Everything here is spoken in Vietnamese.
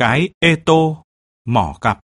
cái ê tô, mỏ cặp.